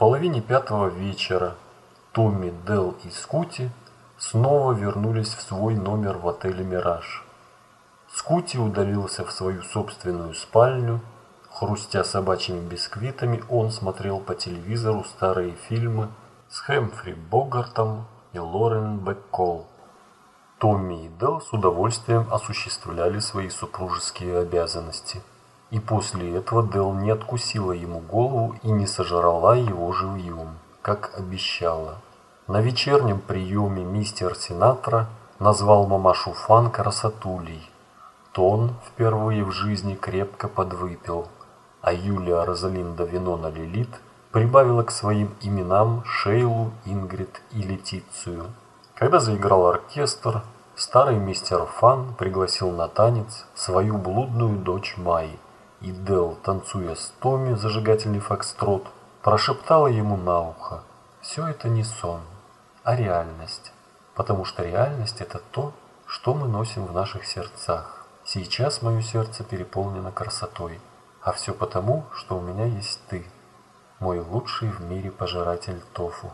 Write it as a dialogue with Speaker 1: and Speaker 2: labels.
Speaker 1: половине пятого вечера Томми, Дел и Скути снова вернулись в свой номер в отеле «Мираж». Скути удалился в свою собственную спальню. Хрустя собачьими бисквитами, он смотрел по телевизору старые фильмы с Хэмфри Богартом и Лорен Беккол. Томми и Дел с удовольствием осуществляли свои супружеские обязанности. И после этого Дел не откусила ему голову и не сожрала его живьем, как обещала. На вечернем приеме мистер Синатра назвал мамашу Фан красотулей. Тон впервые в жизни крепко подвыпил, а Юлия Розалинда Винона Лилит прибавила к своим именам Шейлу, Ингрид и Летицию. Когда заиграл оркестр, старый мистер Фан пригласил на танец свою блудную дочь Май, и Дел, танцуя с Томми зажигательный фокстрот, прошептала ему на ухо «Все это не сон, а реальность, потому что реальность – это то, что мы носим в наших сердцах. Сейчас мое сердце переполнено красотой, а все потому, что у меня есть ты, мой лучший в мире пожиратель тофу».